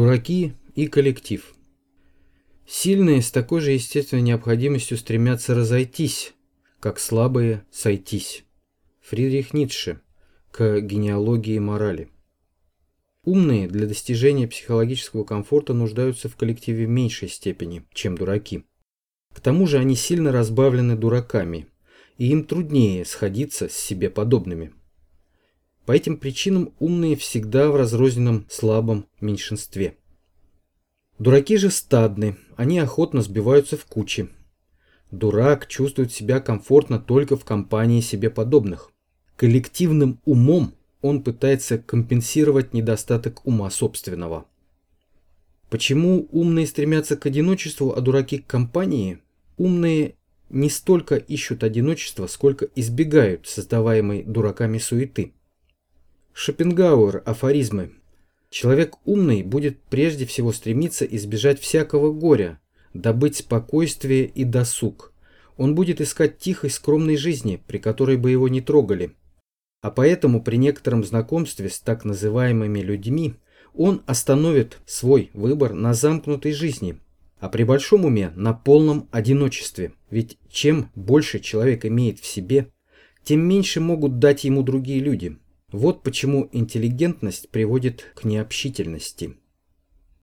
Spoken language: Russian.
Дураки и коллектив. Сильные с такой же естественной необходимостью стремятся разойтись, как слабые сойтись. Фридрих Ницше. К генеалогии морали. Умные для достижения психологического комфорта нуждаются в коллективе в меньшей степени, чем дураки. К тому же они сильно разбавлены дураками, и им труднее сходиться с себе подобными. По этим причинам умные всегда в разрозненном слабом меньшинстве. Дураки же стадны, они охотно сбиваются в кучи. Дурак чувствует себя комфортно только в компании себе подобных. Коллективным умом он пытается компенсировать недостаток ума собственного. Почему умные стремятся к одиночеству, а дураки к компании? Умные не столько ищут одиночество, сколько избегают создаваемой дураками суеты. Шопенгауэр, афоризмы. Человек умный будет прежде всего стремиться избежать всякого горя, добыть спокойствие и досуг. Он будет искать тихой, скромной жизни, при которой бы его не трогали. А поэтому при некотором знакомстве с так называемыми людьми он остановит свой выбор на замкнутой жизни, а при большом уме на полном одиночестве. Ведь чем больше человек имеет в себе, тем меньше могут дать ему другие люди. Вот почему интеллигентность приводит к необщительности.